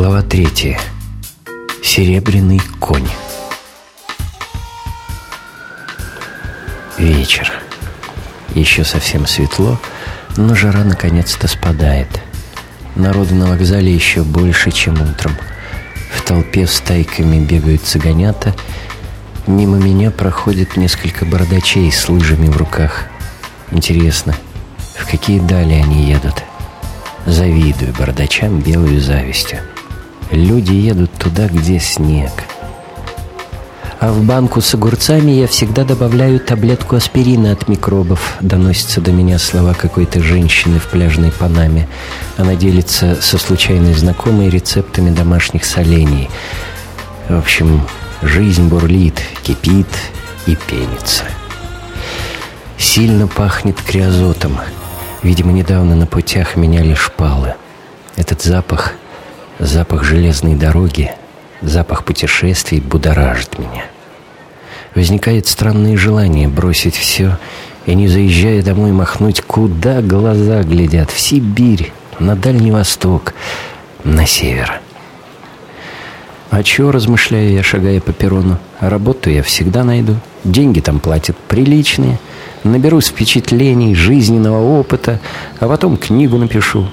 Глава третья. Серебряный конь. Вечер. Еще совсем светло, но жара наконец-то спадает. Народу на вокзале еще больше, чем утром. В толпе стайками бегают цыганята. Мимо меня проходит несколько бородачей с лыжами в руках. Интересно, в какие дали они едут? Завидую бородачам белую завистью. Люди едут туда, где снег. А в банку с огурцами я всегда добавляю таблетку аспирина от микробов. Доносятся до меня слова какой-то женщины в пляжной Панаме. Она делится со случайной знакомой рецептами домашних солений. В общем, жизнь бурлит, кипит и пенится. Сильно пахнет криозотом. Видимо, недавно на путях меняли шпалы. Этот запах — Запах железной дороги, запах путешествий будоражит меня. Возникает странное желание бросить все и, не заезжая домой, махнуть, куда глаза глядят, в Сибирь, на Дальний Восток, на север. А чего размышляю я, шагая по перрону? Работу я всегда найду. Деньги там платят приличные. Наберусь впечатлений, жизненного опыта, а потом книгу напишу.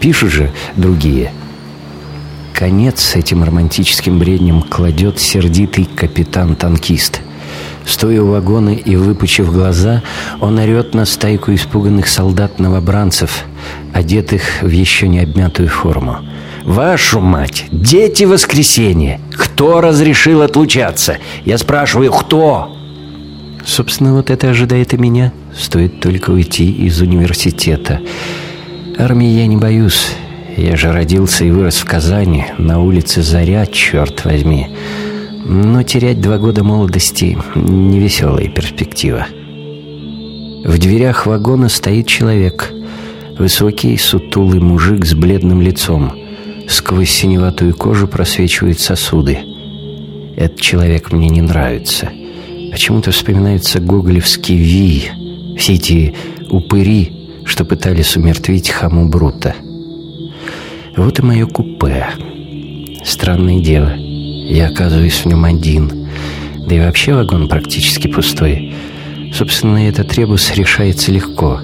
Пишут же другие – Конец этим романтическим бредням кладет сердитый капитан-танкист. Стоя у вагона и выпучив глаза, он орет на стайку испуганных солдат-новобранцев, одетых в еще не обмятую форму. «Вашу мать! Дети воскресенья! Кто разрешил отлучаться? Я спрашиваю, кто?» Собственно, вот это ожидает и меня. Стоит только уйти из университета. Армии я не боюсь. Я же родился и вырос в Казани, на улице Заря, черт возьми. Но терять два года молодости — невеселая перспектива. В дверях вагона стоит человек. Высокий, сутулый мужик с бледным лицом. Сквозь синеватую кожу просвечивают сосуды. Этот человек мне не нравится. Почему-то вспоминается гоголевский Ви, все эти упыри, что пытались умертвить хаму Брута. Вот и мое купе. Странное дело. Я оказываюсь в нем один. Да и вообще вагон практически пустой. Собственно, этот ребус решается легко.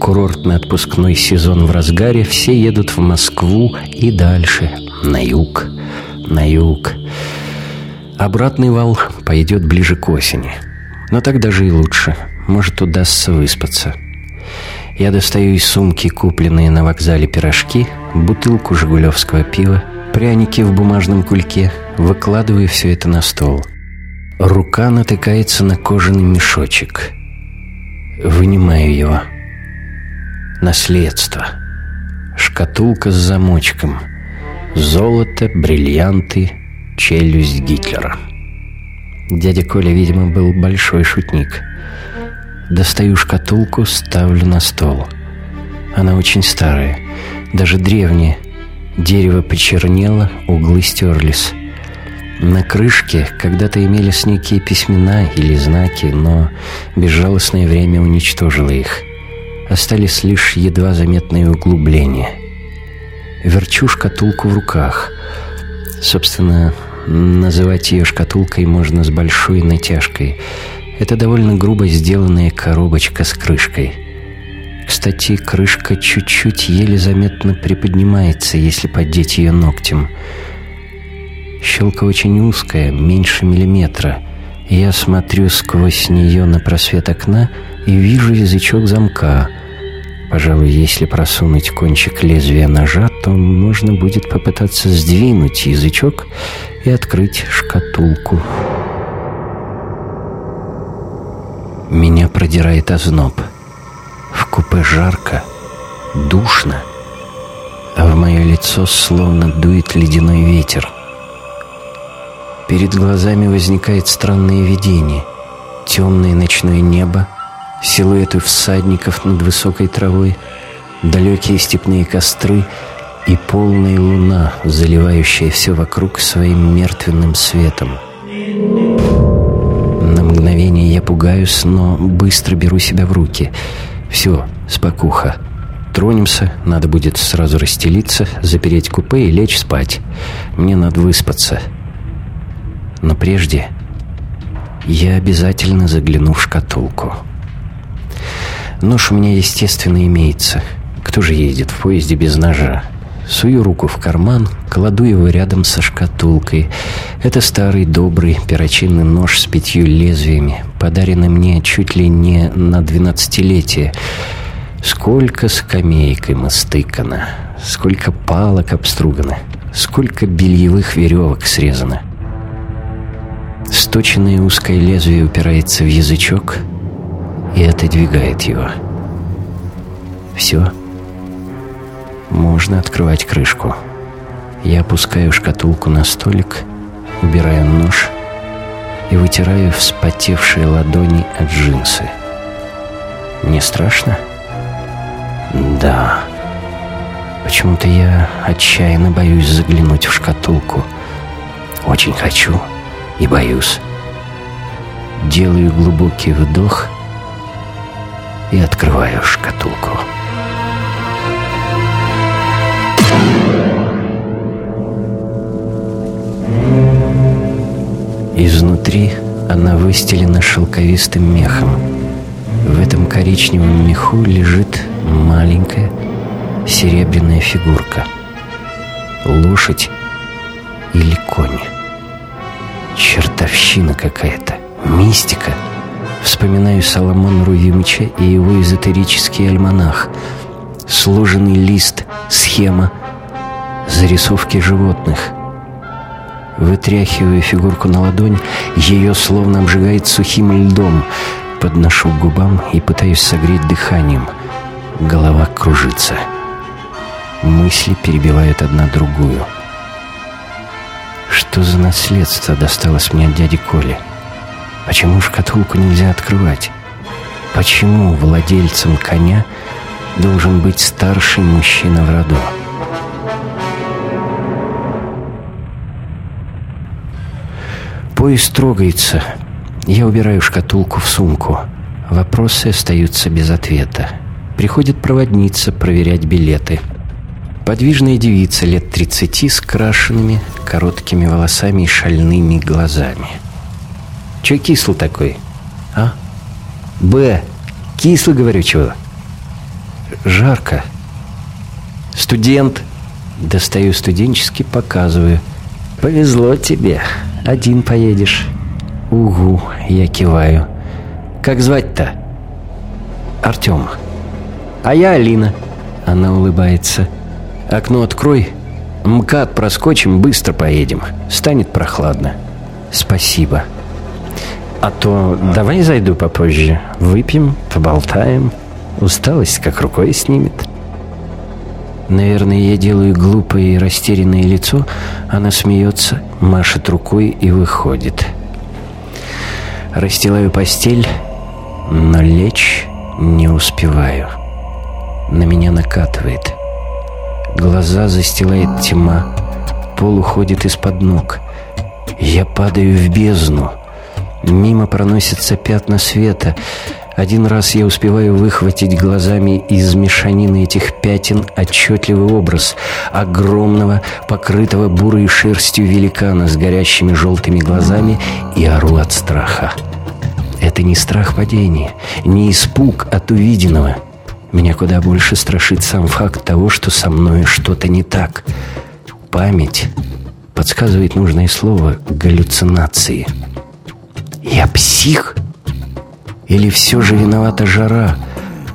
Курортно-отпускной сезон в разгаре, все едут в Москву и дальше, на юг, на юг. Обратный вал пойдет ближе к осени. Но так даже и лучше. Может, удастся выспаться. Я достаю из сумки купленные на вокзале пирожки, бутылку жигулевского пива, пряники в бумажном кульке, выкладываю все это на стол. Рука натыкается на кожаный мешочек. Вынимаю его. Наследство. Шкатулка с замочком. Золото, бриллианты, челюсть Гитлера. Дядя Коля, видимо, был большой шутник. Достаю шкатулку, ставлю на стол. Она очень старая, даже древняя. Дерево почернело, углы стерлись. На крышке когда-то имелись некие письмена или знаки, но безжалостное время уничтожило их. Остались лишь едва заметные углубления. Верчу шкатулку в руках. Собственно, называть ее шкатулкой можно с большой натяжкой – это довольно грубо сделанная коробочка с крышкой. Кстати, крышка чуть-чуть еле заметно приподнимается, если поддеть ее ногтем. Щелка очень узкая, меньше миллиметра. Я смотрю сквозь нее на просвет окна и вижу язычок замка. Пожалуй, если просунуть кончик лезвия ножа, то можно будет попытаться сдвинуть язычок и открыть шкатулку. Меня продирает озноб. В купе жарко, душно, а в мое лицо словно дует ледяной ветер. Перед глазами возникает странное видение. Темное ночное небо, силуэты всадников над высокой травой, далекие степные костры и полная луна, заливающая все вокруг своим мертвенным светом. Пугаюсь, но быстро беру себя в руки. Все, спокуха. Тронемся, надо будет сразу расстелиться, запереть купе и лечь спать. Мне надо выспаться. Но прежде я обязательно загляну в шкатулку. Нож у меня, естественно, имеется. Кто же ездит в поезде без ножа? Сую руку в карман, кладу его рядом со шкатулкой. Это старый добрый перочинный нож с пятью лезвиями, подаренный мне чуть ли не на двенадцатилетие. Сколько скамейкой мастыкано, сколько палок обстругано, сколько бельевых веревок срезано. Сточенное узкое лезвие упирается в язычок и отодвигает его. Все. Можно открывать крышку. Я опускаю шкатулку на столик, убираю нож и вытираю вспотевшие ладони от джинсы. Не страшно? Да. Почему-то я отчаянно боюсь заглянуть в шкатулку. Очень хочу и боюсь. Делаю глубокий вдох и открываю шкатулку. Изнутри она выстелена шелковистым мехом. В этом коричневом меху лежит маленькая серебряная фигурка. Лошадь или конь. Чертовщина какая-то. Мистика. Вспоминаю Соломона Руимича и его эзотерический альманах. Сложенный лист, схема, зарисовки животных. Вытряхивая фигурку на ладонь, ее словно обжигает сухим льдом. Подношу к губам и пытаюсь согреть дыханием. Голова кружится. Мысли перебивают одна другую. Что за наследство досталось мне от дяди Коли? Почему шкатулку нельзя открывать? Почему владельцем коня должен быть старший мужчина в роду? Поезд трогается. Я убираю шкатулку в сумку. Вопросы остаются без ответа. Приходит проводница проверять билеты. Подвижная девица лет 30 с крашенными, короткими волосами и шальными глазами. Че кислый такой? А? Б. Кислый, говорю, чего? Жарко. Студент. Достаю студенческий, показываю. Повезло тебе. Один поедешь. Угу, я киваю. Как звать-то? Артем. А я Алина. Она улыбается. Окно открой. МКАД проскочим, быстро поедем. Станет прохладно. Спасибо. А то давай зайду попозже. Выпьем, поболтаем. Усталость как рукой снимет. Наверное, я делаю глупое и растерянное лицо. Она смеется, машет рукой и выходит. Расстилаю постель, но лечь не успеваю. На меня накатывает. Глаза застилает тьма, пол уходит из-под ног. Я падаю в бездну. Мимо проносятся пятна света. Один раз я успеваю выхватить глазами из мешанины этих пятен отчетливый образ огромного, покрытого бурой шерстью великана с горящими желтыми глазами и ору от страха. Это не страх падения, не испуг от увиденного. Меня куда больше страшит сам факт того, что со мной что-то не так. Память подсказывает нужное слово «галлюцинации». «Я псих?» Или все же виновата жара?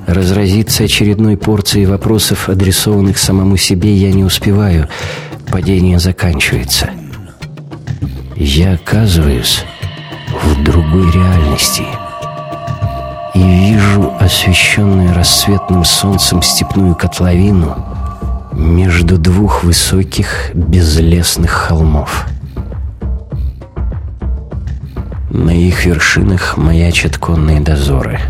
Разразиться очередной порцией вопросов, адресованных самому себе, я не успеваю. Падение заканчивается. Я оказываюсь в другой реальности и вижу освещенную рассветным солнцем степную котловину между двух высоких безлесных холмов. На их вершинах маячат конные дозоры.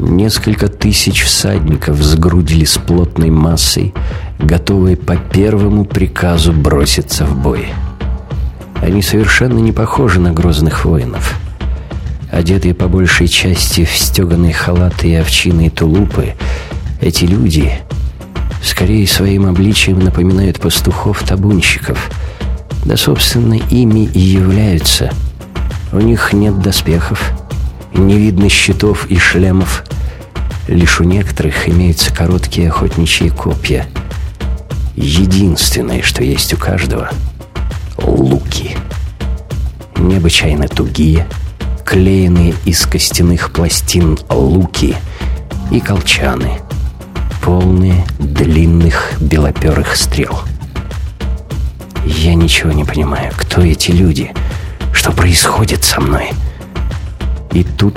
Несколько тысяч всадников сгрудились плотной массой, готовые по первому приказу броситься в бой. Они совершенно не похожи на грозных воинов. Одетые по большей части в стеганые халаты и овчиные тулупы, Эти люди скорее своим обличием напоминают пастухов-табунщиков. Да, собственно, ими и являются. У них нет доспехов, не видно щитов и шлемов. Лишь у некоторых имеются короткие охотничьи копья. Единственное, что есть у каждого — луки. Необычайно тугие, клеенные из костяных пластин луки и колчаны, полные длинных белоперых стрел. Я ничего не понимаю, кто эти люди, что происходит со мной. И тут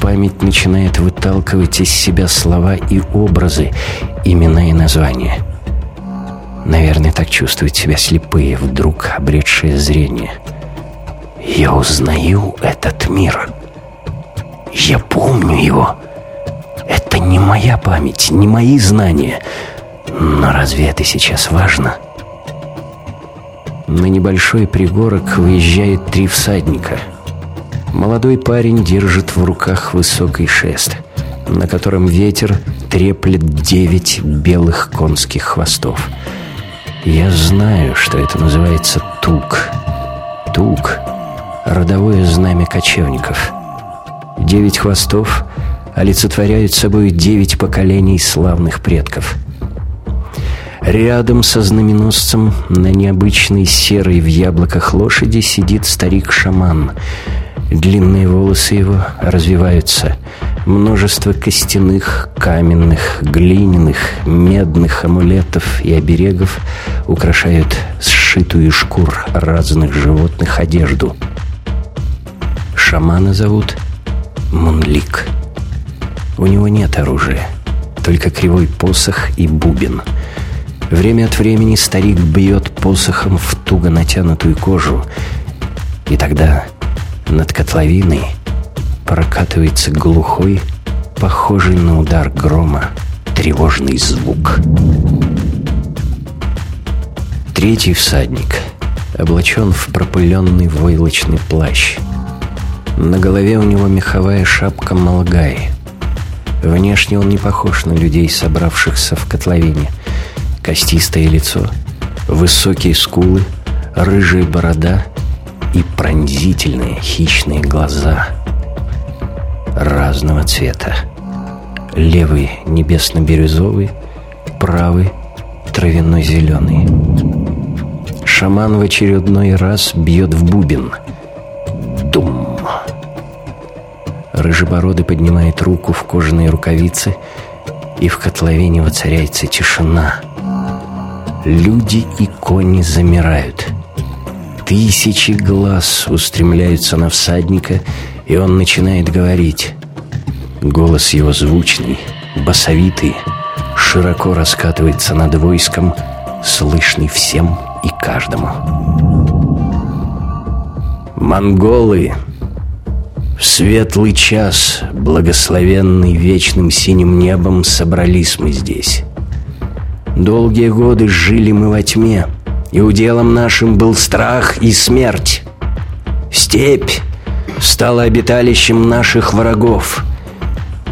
память начинает выталкивать из себя слова и образы, имена и названия. Наверное, так чувствуют себя слепые, вдруг обретшие зрение. Я узнаю этот мир. Я помню его. Это не моя память, не мои знания. Но разве это сейчас важно? На небольшой пригорок выезжает три всадника — Молодой парень держит в руках высокий шест, на котором ветер треплет девять белых конских хвостов. Я знаю, что это называется тук. Тук — родовое знамя кочевников. Девять хвостов олицетворяют собой девять поколений славных предков. Рядом со знаменосцем на необычной серой в яблоках лошади сидит старик-шаман — Длинные волосы его развиваются. Множество костяных, каменных, глиняных, медных амулетов и оберегов украшают сшитую из шкур разных животных одежду. Шамана зовут Мунлик. У него нет оружия, только кривой посох и бубен. Время от времени старик бьет посохом в туго натянутую кожу, и тогда над котловиной прокатывается глухой, похожий на удар грома, тревожный звук. Третий всадник облачен в пропыленный войлочный плащ. На голове у него меховая шапка Малгай. Внешне он не похож на людей, собравшихся в котловине. Костистое лицо, высокие скулы, рыжая борода — и пронзительные хищные глаза разного цвета. Левый небесно-бирюзовый, правый травяной-зеленый. Шаман в очередной раз бьет в бубен. Дум. Рыжебородый поднимает руку в кожаные рукавицы, и в котловине воцаряется тишина. Люди и кони замирают — Тысячи глаз устремляются на всадника, и он начинает говорить. Голос его звучный, басовитый, широко раскатывается над войском, слышный всем и каждому. Монголы, в светлый час, благословенный вечным синим небом, собрались мы здесь. Долгие годы жили мы во тьме — и уделом нашим был страх и смерть. Степь стала обиталищем наших врагов,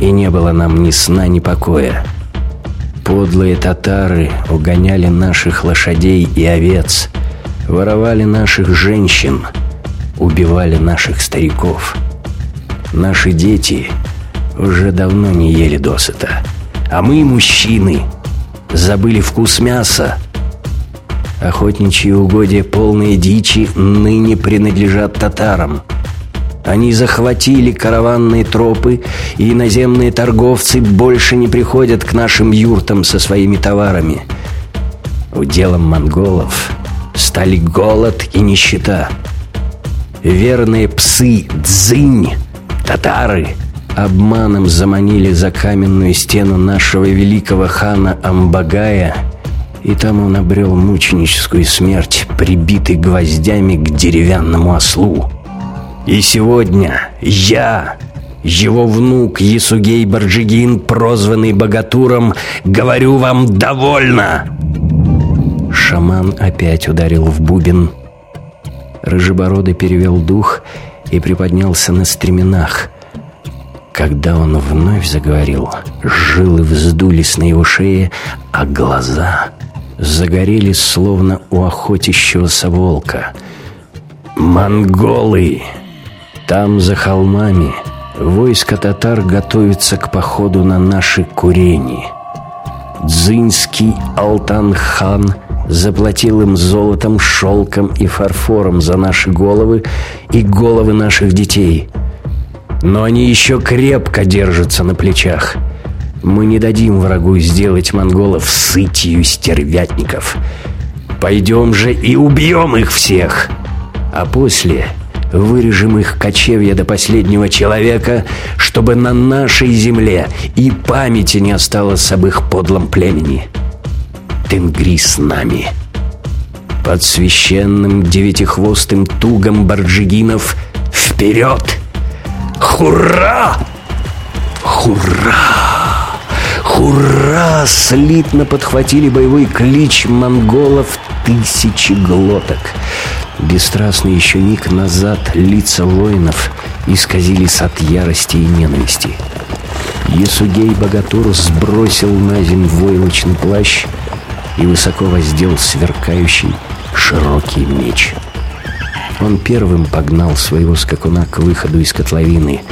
и не было нам ни сна, ни покоя. Подлые татары угоняли наших лошадей и овец, воровали наших женщин, убивали наших стариков. Наши дети уже давно не ели досыта, а мы, мужчины, забыли вкус мяса, Охотничьи угодья, полные дичи, ныне принадлежат татарам. Они захватили караванные тропы, и иноземные торговцы больше не приходят к нашим юртам со своими товарами. Уделом монголов стали голод и нищета. Верные псы Дзынь, татары, обманом заманили за каменную стену нашего великого хана Амбагая – и там он обрел мученическую смерть, прибитый гвоздями к деревянному ослу. И сегодня я, его внук Есугей Барджигин, прозванный Богатуром, говорю вам «довольно!» Шаман опять ударил в бубен. Рыжебородый перевел дух и приподнялся на стременах. Когда он вновь заговорил, жилы вздулись на его шее, а глаза загорелись, словно у охотящегося волка. «Монголы! Там, за холмами, войско татар готовится к походу на наши курени. Дзинский Алтан-хан заплатил им золотом, шелком и фарфором за наши головы и головы наших детей. Но они еще крепко держатся на плечах. Мы не дадим врагу сделать монголов сытью стервятников. Пойдем же и убьем их всех. А после вырежем их кочевья до последнего человека, чтобы на нашей земле и памяти не осталось об их подлом племени. Тенгри с нами. Под священным девятихвостым тугом барджигинов вперед! Хура! Хура! Хура! Слитно подхватили боевой клич монголов тысячи глоток. Бесстрастный еще миг назад лица воинов исказились от ярости и ненависти. Есугей Богатур сбросил на землю войлочный плащ и высоко воздел сверкающий широкий меч. Он первым погнал своего скакуна к выходу из котловины,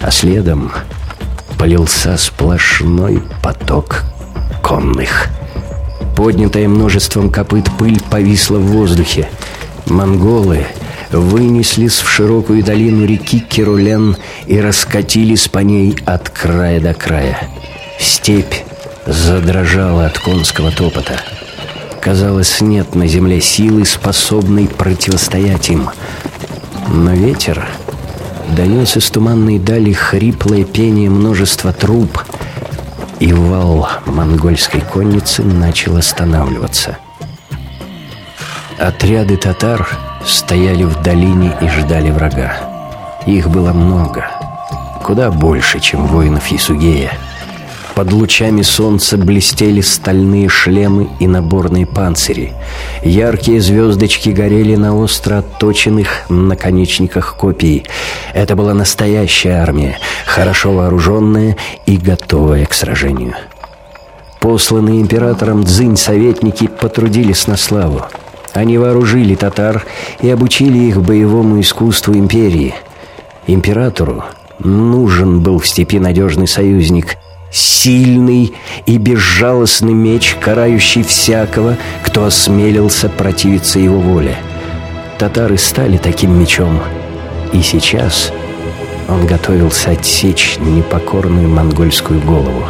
а следом полился сплошной поток конных. Поднятая множеством копыт пыль повисла в воздухе. Монголы вынеслись в широкую долину реки Кирулен и раскатились по ней от края до края. Степь задрожала от конского топота. Казалось, нет на земле силы, способной противостоять им. Но ветер донес из туманной дали хриплое пение множества труб, и вал монгольской конницы начал останавливаться. Отряды татар стояли в долине и ждали врага. Их было много, куда больше, чем воинов Ясугея. Под лучами солнца блестели стальные шлемы и наборные панцири. Яркие звездочки горели на остро отточенных наконечниках копий. Это была настоящая армия, хорошо вооруженная и готовая к сражению. Посланные императором дзынь советники потрудились на славу. Они вооружили татар и обучили их боевому искусству империи. Императору нужен был в степи надежный союзник, сильный и безжалостный меч, карающий всякого, кто осмелился противиться его воле. Татары стали таким мечом, и сейчас он готовился отсечь непокорную монгольскую голову.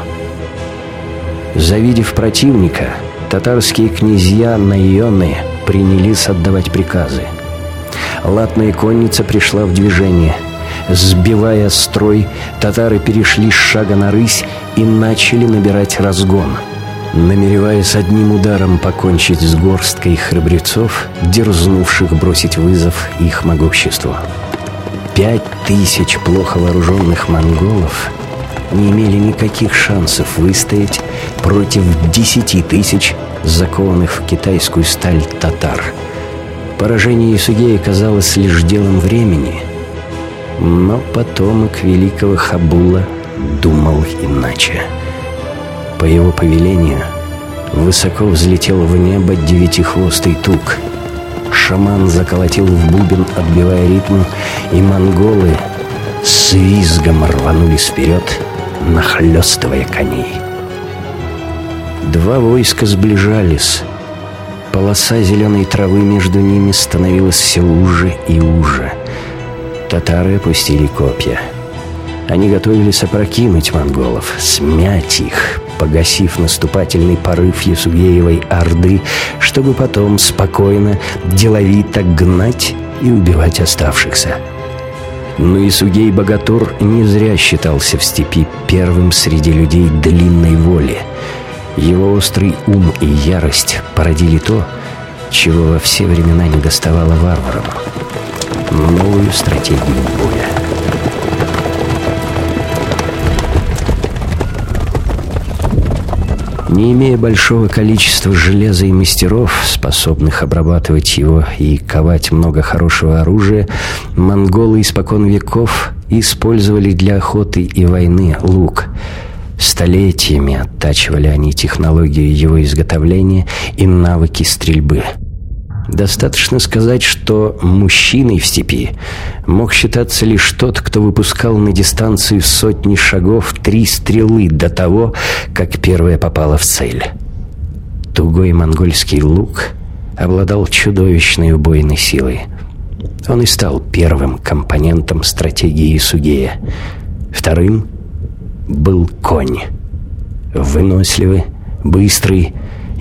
Завидев противника, татарские князья Найоны принялись отдавать приказы. Латная конница пришла в движение – Сбивая строй, татары перешли с шага на рысь и начали набирать разгон. Намереваясь одним ударом покончить с горсткой храбрецов, дерзнувших бросить вызов их могуществу. Пять тысяч плохо вооруженных монголов не имели никаких шансов выстоять против десяти тысяч закованных в китайскую сталь татар. Поражение Исугея казалось лишь делом времени — но потомок великого Хабула думал иначе. По его повелению высоко взлетел в небо девятихвостый тук. Шаман заколотил в бубен, отбивая ритм, и монголы с визгом рванулись вперед, нахлестывая коней. Два войска сближались. Полоса зеленой травы между ними становилась все уже и уже — Татары опустили копья. Они готовились опрокинуть монголов, смять их, погасив наступательный порыв Ясугеевой Орды, чтобы потом спокойно, деловито гнать и убивать оставшихся. Но Исугей Богатур не зря считался в степи первым среди людей длинной воли. Его острый ум и ярость породили то, чего во все времена не доставало варварам — новую стратегию боя. Не имея большого количества железа и мастеров, способных обрабатывать его и ковать много хорошего оружия, монголы испокон веков использовали для охоты и войны лук. Столетиями оттачивали они технологию его изготовления и навыки стрельбы. Достаточно сказать, что мужчиной в степи мог считаться лишь тот, кто выпускал на дистанцию сотни шагов три стрелы до того, как первая попала в цель. Тугой монгольский лук обладал чудовищной убойной силой. Он и стал первым компонентом стратегии Сугея. Вторым был конь. Выносливый, быстрый,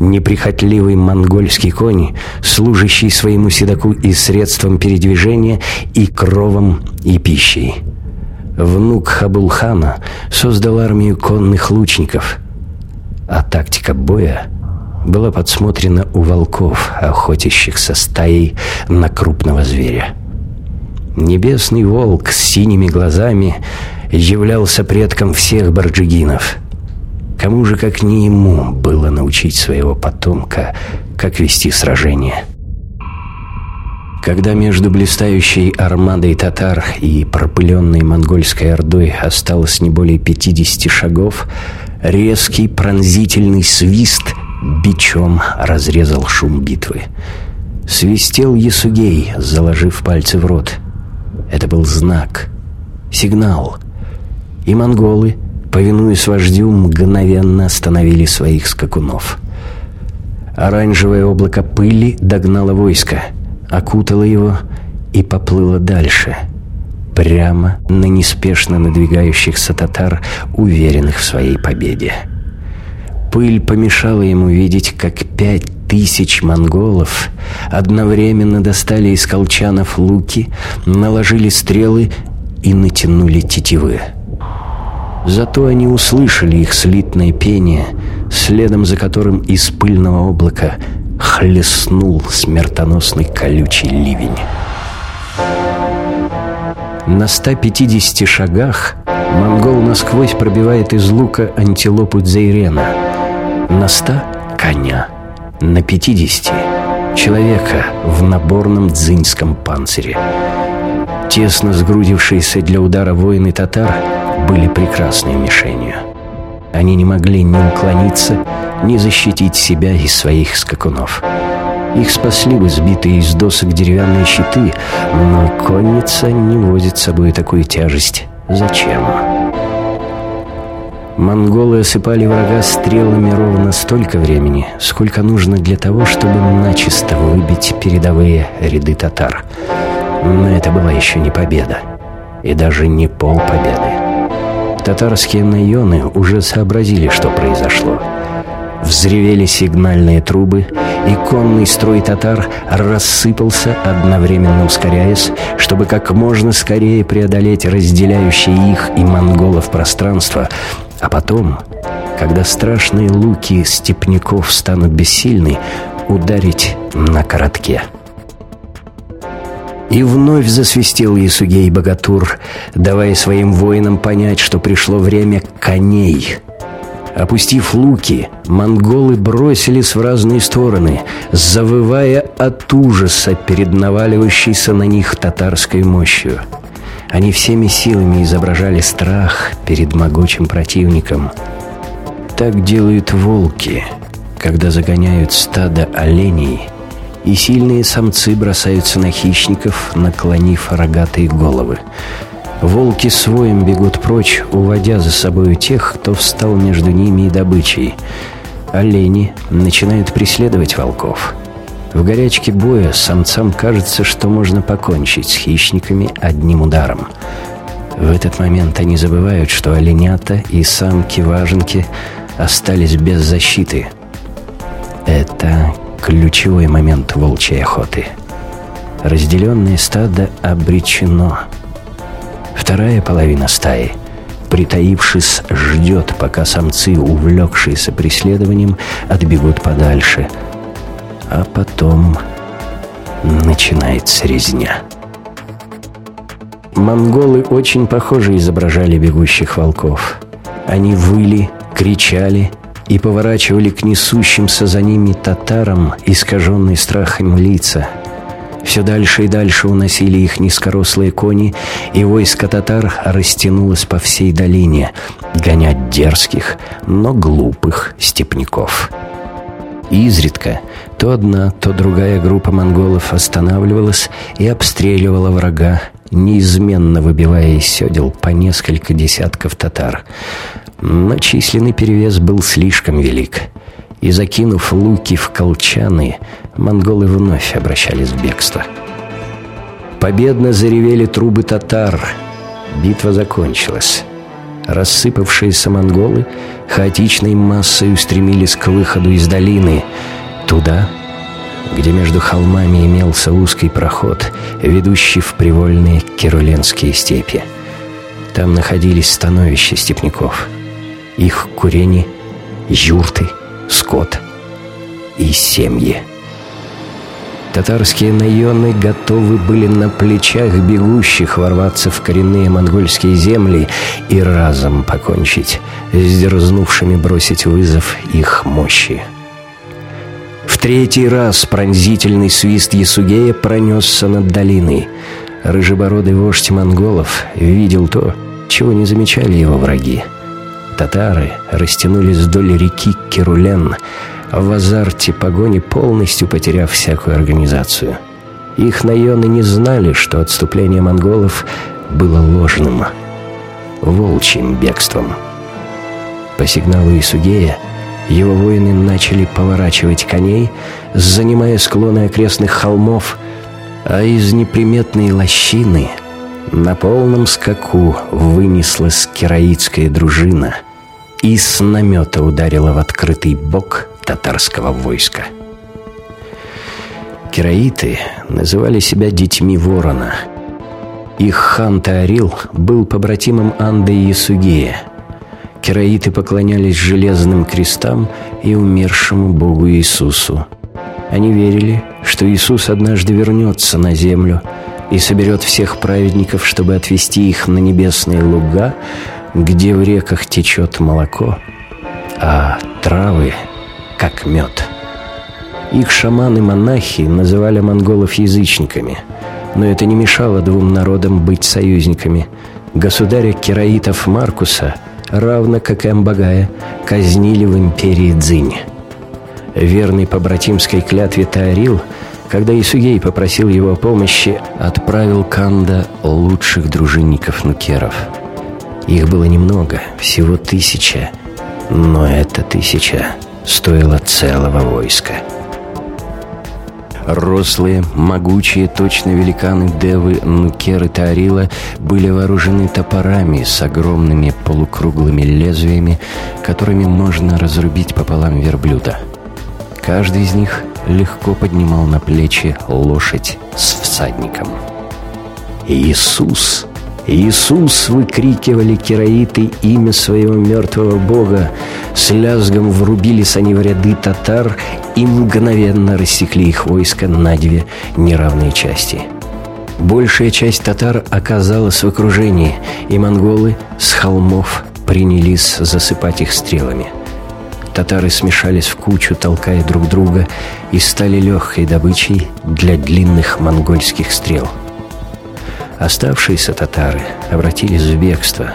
неприхотливый монгольский конь, служащий своему седоку и средством передвижения, и кровом, и пищей. Внук Хабулхана создал армию конных лучников, а тактика боя была подсмотрена у волков, охотящихся стаей на крупного зверя. Небесный волк с синими глазами являлся предком всех барджигинов. Кому же, как не ему, было научить своего потомка, как вести сражение? Когда между блистающей армадой татар и пропыленной монгольской ордой осталось не более 50 шагов, резкий пронзительный свист бичом разрезал шум битвы. Свистел Ясугей, заложив пальцы в рот. Это был знак, сигнал. И монголы, повинуясь вождю, мгновенно остановили своих скакунов. Оранжевое облако пыли догнало войско, окутало его и поплыло дальше, прямо на неспешно надвигающихся татар, уверенных в своей победе. Пыль помешала ему видеть, как пять тысяч монголов одновременно достали из колчанов луки, наложили стрелы и натянули тетивы. Зато они услышали их слитное пение, следом за которым из пыльного облака хлестнул смертоносный колючий ливень. На 150 шагах монгол насквозь пробивает из лука антилопу Дзейрена — на ста — коня, на пятидесяти — человека в наборном дзиньском панцире. Тесно сгрудившиеся для удара воины татар были прекрасной мишенью. Они не могли ни уклониться, ни защитить себя и своих скакунов. Их спасли бы сбитые из досок деревянные щиты, но конница не возит с собой такую тяжесть. Зачем? Монголы осыпали врага стрелами ровно столько времени, сколько нужно для того, чтобы начисто выбить передовые ряды татар. Но это была еще не победа. И даже не полпобеды. Татарские наёны уже сообразили, что произошло. Взревели сигнальные трубы, и конный строй татар рассыпался, одновременно ускоряясь, чтобы как можно скорее преодолеть разделяющее их и монголов пространство, а потом, когда страшные луки степняков станут бессильны, ударить на коротке. И вновь засвистел Ясугей Богатур, давая своим воинам понять, что пришло время коней. Опустив луки, монголы бросились в разные стороны, завывая от ужаса перед наваливающейся на них татарской мощью. Они всеми силами изображали страх перед могучим противником. Так делают волки, когда загоняют стадо оленей, и сильные самцы бросаются на хищников, наклонив рогатые головы. Волки своим бегут прочь, уводя за собою тех, кто встал между ними и добычей. Олени начинают преследовать волков – в горячке боя самцам кажется, что можно покончить с хищниками одним ударом. В этот момент они забывают, что оленята и самки-важенки остались без защиты. Это ключевой момент волчьей охоты. Разделенное стадо обречено. Вторая половина стаи, притаившись, ждет, пока самцы, увлекшиеся преследованием, отбегут подальше – а потом начинается резня. Монголы очень похоже изображали бегущих волков. Они выли, кричали и поворачивали к несущимся за ними татарам искаженные страхом лица. Все дальше и дальше уносили их низкорослые кони, и войско татар растянулось по всей долине, гонять дерзких, но глупых степняков. Изредка то одна, то другая группа монголов останавливалась и обстреливала врага, неизменно выбивая из седел по несколько десятков татар. Но численный перевес был слишком велик — и, закинув луки в колчаны, монголы вновь обращались в бегство. Победно заревели трубы татар. Битва закончилась. Рассыпавшиеся монголы хаотичной массой устремились к выходу из долины, туда, где между холмами имелся узкий проход, ведущий в привольные кируленские степи. Там находились становища степняков. Их курени, юрты — скот и семьи. Татарские наены готовы были на плечах бегущих ворваться в коренные монгольские земли и разом покончить с дерзнувшими бросить вызов их мощи. В третий раз пронзительный свист Ясугея пронесся над долиной. Рыжебородый вождь монголов видел то, чего не замечали его враги. Татары растянулись вдоль реки Керулен, в азарте погони полностью потеряв всякую организацию. Их наены не знали, что отступление монголов было ложным, волчьим бегством. По сигналу Исугея его воины начали поворачивать коней, занимая склоны окрестных холмов, а из неприметной лощины — на полном скаку вынеслась кераитская дружина и с намета ударила в открытый бок татарского войска. Кераиты называли себя детьми ворона. Их хан Таарил был побратимом Анды и Ясугея. Кераиты поклонялись железным крестам и умершему Богу Иисусу. Они верили, что Иисус однажды вернется на землю – и соберет всех праведников, чтобы отвести их на небесные луга, где в реках течет молоко, а травы — как мед. Их шаманы-монахи называли монголов язычниками, но это не мешало двум народам быть союзниками. Государя Кераитов Маркуса, равно как и Амбагая, казнили в империи Дзинь. Верный побратимской клятве Таорил — когда Исугей попросил его помощи, отправил Канда лучших дружинников нукеров. Их было немного, всего тысяча, но эта тысяча стоила целого войска. Рослые, могучие, точно великаны Девы, Нукеры Таарила были вооружены топорами с огромными полукруглыми лезвиями, которыми можно разрубить пополам верблюда. Каждый из них легко поднимал на плечи лошадь с всадником. «Иисус! Иисус!» — выкрикивали кераиты имя своего мертвого бога. С лязгом врубились они в ряды татар и мгновенно рассекли их войско на две неравные части. Большая часть татар оказалась в окружении, и монголы с холмов принялись засыпать их стрелами — Татары смешались в кучу, толкая друг друга, и стали легкой добычей для длинных монгольских стрел. Оставшиеся татары обратились в бегство.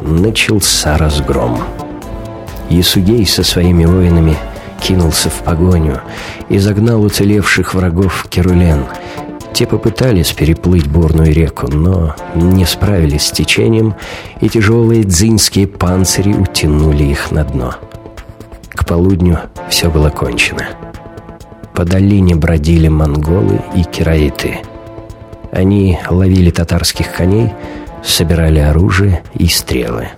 Начался разгром. Ясугей со своими воинами кинулся в погоню и загнал уцелевших врагов в Керулен. Те попытались переплыть бурную реку, но не справились с течением, и тяжелые дзинские панцири утянули их на дно. К полудню все было кончено. По долине бродили монголы и кираиты. Они ловили татарских коней, собирали оружие и стрелы.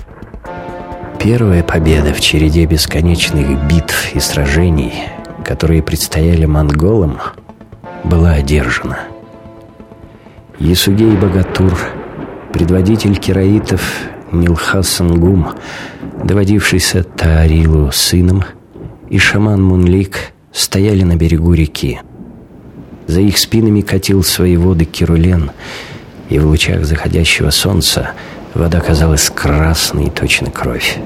Первая победа в череде бесконечных битв и сражений, которые предстояли монголам, была одержана. Ясугей Богатур, предводитель кираитов Нилхасан Гум, доводившийся Таарилу сыном, и шаман Мунлик стояли на берегу реки. За их спинами катил свои воды Кирулен, и в лучах заходящего солнца вода казалась красной, точно кровь.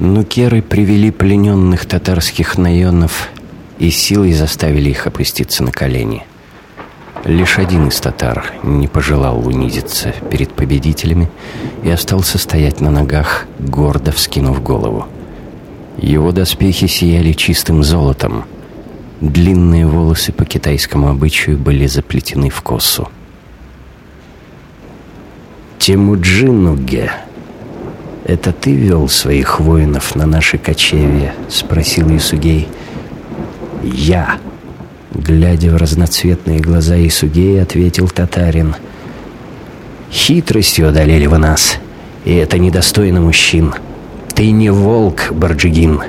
Нукеры привели плененных татарских наенов и силой заставили их опуститься на колени – Лишь один из татар не пожелал унизиться перед победителями и остался стоять на ногах, гордо вскинув голову. Его доспехи сияли чистым золотом. Длинные волосы по китайскому обычаю были заплетены в косу. «Темуджинуге, это ты вел своих воинов на наши кочевья?» — спросил Исугей. «Я», Глядя в разноцветные глаза Исугея, ответил татарин. «Хитростью одолели вы нас, и это недостойно мужчин. Ты не волк, Барджигин,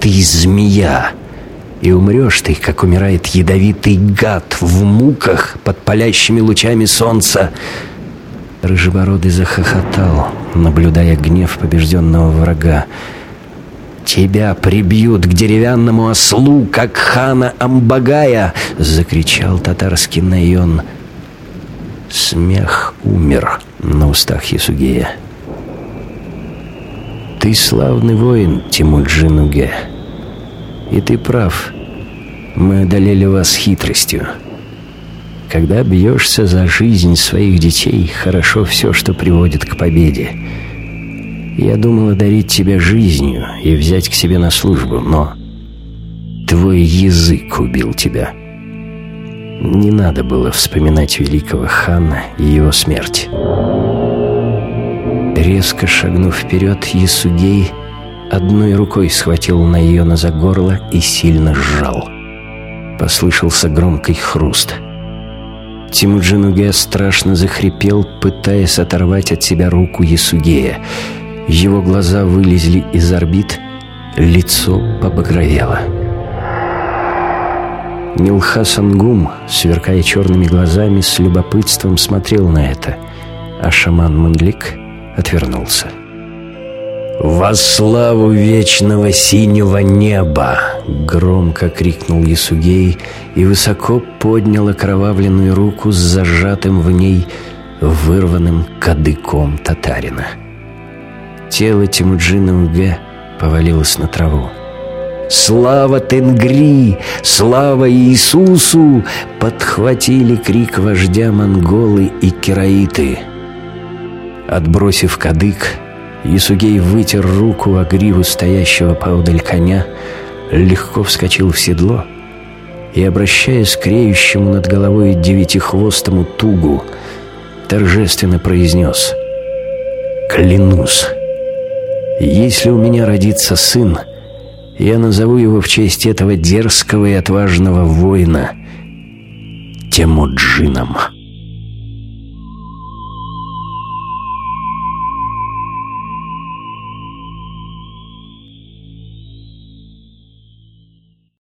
ты змея, и умрешь ты, как умирает ядовитый гад в муках под палящими лучами солнца». Рыжебородый захохотал, наблюдая гнев побежденного врага. «Тебя прибьют к деревянному ослу, как хана Амбагая!» — закричал татарский Найон. Смех умер на устах Ясугея. «Ты славный воин, Тимуджинуге, и ты прав. Мы одолели вас хитростью. Когда бьешься за жизнь своих детей, хорошо все, что приводит к победе». Я думал одарить тебя жизнью и взять к себе на службу, но твой язык убил тебя. Не надо было вспоминать великого хана и его смерть. Резко шагнув вперед, Ясугей одной рукой схватил Найона за горло и сильно сжал. Послышался громкий хруст. Тимуджинуге страшно захрипел, пытаясь оторвать от себя руку Ясугея — его глаза вылезли из орбит, лицо побагровело. Нилхасангум, сверкая черными глазами, с любопытством смотрел на это, а шаман Мандлик отвернулся. «Во славу вечного синего неба!» — громко крикнул Ясугей и высоко поднял окровавленную руку с зажатым в ней вырванным кадыком татарина. Тело Тимуджина Уге повалилось на траву. «Слава Тенгри! Слава Иисусу!» Подхватили крик вождя монголы и кераиты. Отбросив кадык, Исугей вытер руку о гриву стоящего поодаль коня, легко вскочил в седло и, обращаясь к креющему над головой девятихвостому тугу, торжественно произнес «Клянусь!» Если у меня родится сын, я назову его в честь этого дерзкого и отважного воина Темуджином.